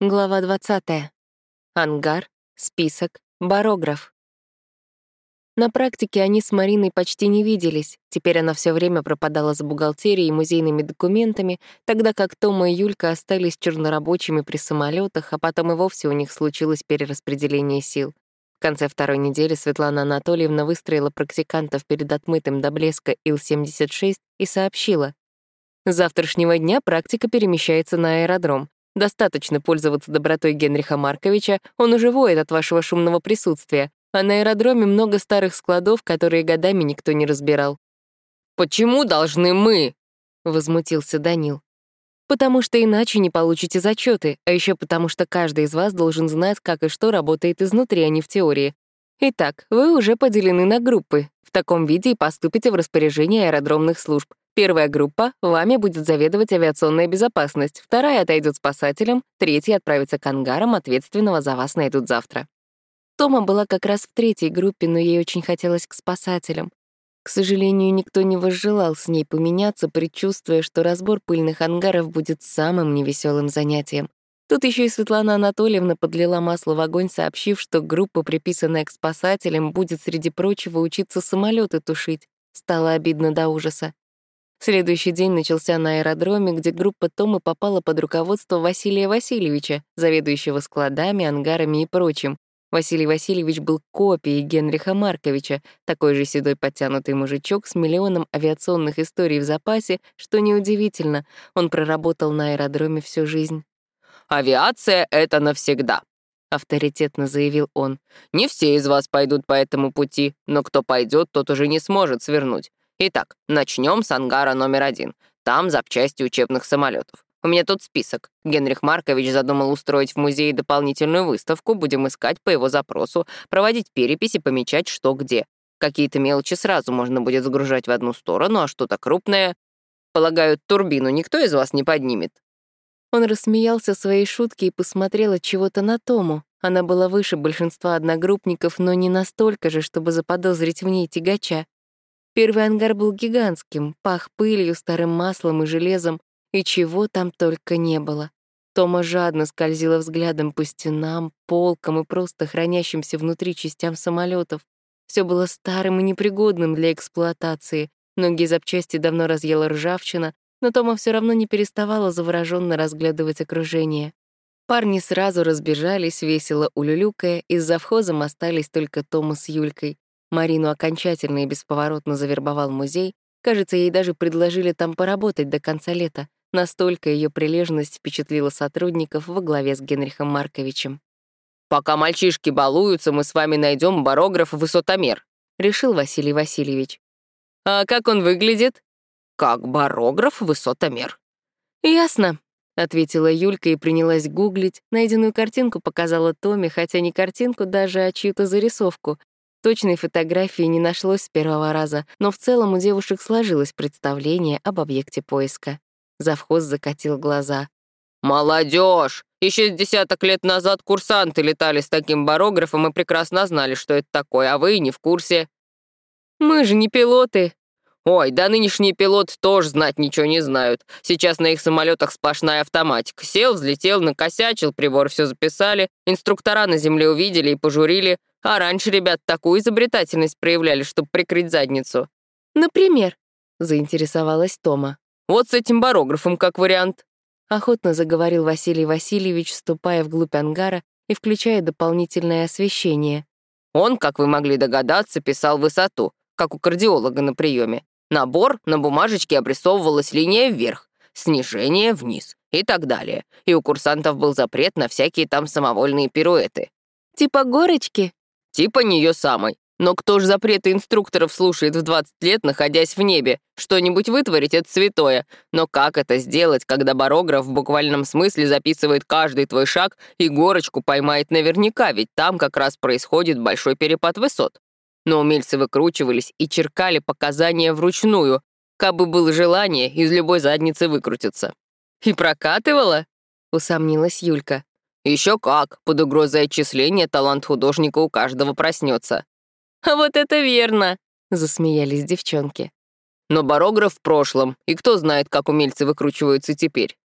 Глава 20. Ангар, список, барограф. На практике они с Мариной почти не виделись. Теперь она все время пропадала за бухгалтерией и музейными документами, тогда как Тома и Юлька остались чернорабочими при самолетах, а потом и вовсе у них случилось перераспределение сил. В конце второй недели Светлана Анатольевна выстроила практикантов перед отмытым до блеска Ил-76 и сообщила. «С завтрашнего дня практика перемещается на аэродром. Достаточно пользоваться добротой Генриха Марковича, он уже воет от вашего шумного присутствия, а на аэродроме много старых складов, которые годами никто не разбирал. «Почему должны мы?» — возмутился Данил. «Потому что иначе не получите зачеты, а еще потому что каждый из вас должен знать, как и что работает изнутри, а не в теории. Итак, вы уже поделены на группы. В таком виде и поступите в распоряжение аэродромных служб. Первая группа — вами будет заведовать авиационная безопасность, вторая отойдет спасателям, третья отправится к ангарам, ответственного за вас найдут завтра. Тома была как раз в третьей группе, но ей очень хотелось к спасателям. К сожалению, никто не возжелал с ней поменяться, предчувствуя, что разбор пыльных ангаров будет самым невеселым занятием. Тут еще и Светлана Анатольевна подлила масло в огонь, сообщив, что группа, приписанная к спасателям, будет, среди прочего, учиться самолеты тушить. Стало обидно до ужаса. Следующий день начался на аэродроме, где группа Томы попала под руководство Василия Васильевича, заведующего складами, ангарами и прочим. Василий Васильевич был копией Генриха Марковича, такой же седой подтянутый мужичок с миллионом авиационных историй в запасе, что неудивительно, он проработал на аэродроме всю жизнь. «Авиация — это навсегда», — авторитетно заявил он. «Не все из вас пойдут по этому пути, но кто пойдет, тот уже не сможет свернуть. Итак, начнем с ангара номер один. Там запчасти учебных самолетов. У меня тут список. Генрих Маркович задумал устроить в музее дополнительную выставку, будем искать по его запросу, проводить переписи, помечать, что где. Какие-то мелочи сразу можно будет загружать в одну сторону, а что-то крупное... Полагаю, турбину никто из вас не поднимет. Он рассмеялся своей шутке и посмотрел от чего-то на Тому. Она была выше большинства одногруппников, но не настолько же, чтобы заподозрить в ней тягача. Первый ангар был гигантским, пах пылью, старым маслом и железом, и чего там только не было. Тома жадно скользила взглядом по стенам, полкам и просто хранящимся внутри частям самолетов. Все было старым и непригодным для эксплуатации. Многие запчасти давно разъела ржавчина, но Тома все равно не переставала завороженно разглядывать окружение. Парни сразу разбежались, весело улюлюкая, и с завхозом остались только Тома с Юлькой. Марину окончательно и бесповоротно завербовал музей. Кажется, ей даже предложили там поработать до конца лета. Настолько ее прилежность впечатлила сотрудников во главе с Генрихом Марковичем. «Пока мальчишки балуются, мы с вами найдем барограф-высотомер», — решил Василий Васильевич. «А как он выглядит?» «Как барограф-высотомер». «Ясно», — ответила Юлька и принялась гуглить. Найденную картинку показала Томе, хотя не картинку даже, а чью-то зарисовку. Точной фотографии не нашлось с первого раза, но в целом у девушек сложилось представление об объекте поиска. Завхоз закатил глаза. «Молодежь! Еще с десяток лет назад курсанты летали с таким барографом и прекрасно знали, что это такое, а вы не в курсе». «Мы же не пилоты», Ой, да нынешние пилоты тоже знать ничего не знают. Сейчас на их самолетах сплошная автоматика. Сел, взлетел, накосячил, прибор все записали. Инструктора на земле увидели и пожурили. А раньше ребят такую изобретательность проявляли, чтобы прикрыть задницу. «Например?» — заинтересовалась Тома. «Вот с этим барографом как вариант». Охотно заговорил Василий Васильевич, ступая вглубь ангара и включая дополнительное освещение. Он, как вы могли догадаться, писал высоту, как у кардиолога на приеме. Набор на бумажечке обрисовывалась линия вверх, снижение вниз и так далее. И у курсантов был запрет на всякие там самовольные пируэты. «Типа горочки?» Типа нее самой. Но кто ж запреты инструкторов слушает в 20 лет, находясь в небе? Что-нибудь вытворить — это святое. Но как это сделать, когда барограф в буквальном смысле записывает каждый твой шаг и горочку поймает наверняка, ведь там как раз происходит большой перепад высот? Но умельцы выкручивались и черкали показания вручную. Кабы было желание, из любой задницы выкрутиться. «И прокатывала?» — усомнилась Юлька. Еще как, под угрозой отчисления талант художника у каждого проснется. «А вот это верно!» — засмеялись девчонки. Но барограф в прошлом, и кто знает, как умельцы выкручиваются теперь.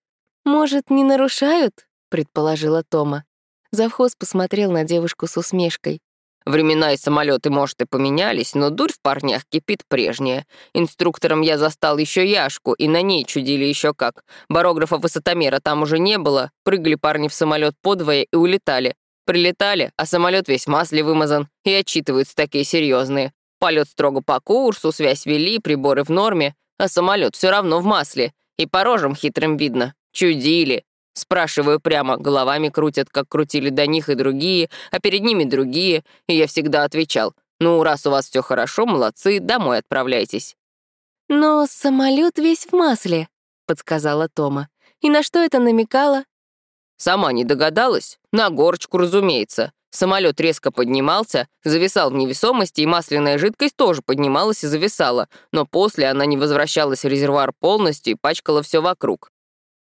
«Может, не нарушают?» предположила Тома. Завхоз посмотрел на девушку с усмешкой. Времена и самолеты, может, и поменялись, но дурь в парнях кипит прежняя. Инструктором я застал еще Яшку, и на ней чудили еще как. Барографа высотомера там уже не было, прыгали парни в самолет подвое и улетали. Прилетали, а самолет весь в масле вымазан, и отчитываются такие серьезные. Полет строго по курсу, связь вели, приборы в норме, а самолет все равно в масле. И по рожам хитрым видно. Чудили. Спрашиваю прямо, головами крутят, как крутили до них и другие, а перед ними другие, и я всегда отвечал, ну, раз у вас все хорошо, молодцы, домой отправляйтесь. «Но самолет весь в масле», — подсказала Тома. «И на что это намекало?» Сама не догадалась? На горочку, разумеется. Самолет резко поднимался, зависал в невесомости, и масляная жидкость тоже поднималась и зависала, но после она не возвращалась в резервуар полностью и пачкала все вокруг.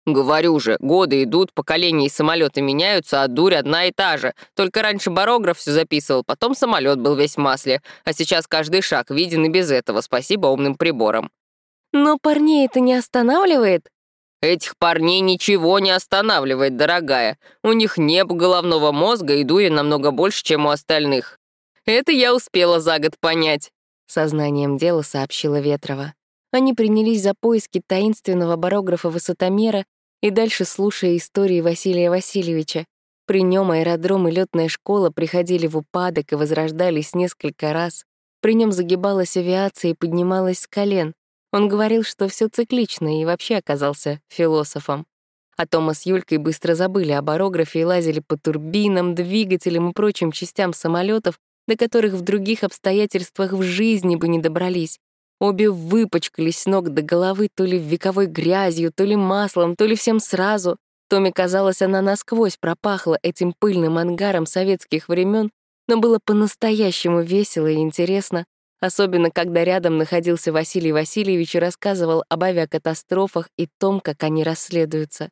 Говорю же, годы идут, поколения и самолеты меняются, а дурь одна и та же. Только раньше барограф все записывал, потом самолет был весь в масле, а сейчас каждый шаг виден и без этого, спасибо умным приборам. Но парней это не останавливает? Этих парней ничего не останавливает, дорогая. У них нет головного мозга и дури намного больше, чем у остальных. Это я успела за год понять. Сознанием дела сообщила Ветрова. Они принялись за поиски таинственного барографа-высотомера и дальше слушая истории Василия Васильевича. При нем аэродром и летная школа приходили в упадок и возрождались несколько раз. При нем загибалась авиация и поднималась с колен. Он говорил, что все циклично и вообще оказался философом. А Тома с Юлькой быстро забыли о барографе и лазили по турбинам, двигателям и прочим частям самолетов, до которых в других обстоятельствах в жизни бы не добрались. Обе выпачкались с ног до головы то ли вековой грязью, то ли маслом, то ли всем сразу. Томе казалось, она насквозь пропахла этим пыльным ангаром советских времен, но было по-настоящему весело и интересно, особенно когда рядом находился Василий Васильевич и рассказывал об авиакатастрофах и том, как они расследуются.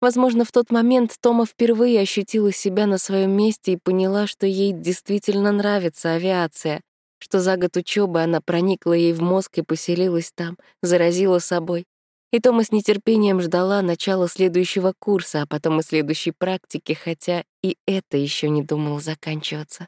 Возможно, в тот момент Тома впервые ощутила себя на своем месте и поняла, что ей действительно нравится авиация что за год учебы она проникла ей в мозг и поселилась там, заразила собой. И Тома с нетерпением ждала начала следующего курса, а потом и следующей практики, хотя и это еще не думал заканчиваться.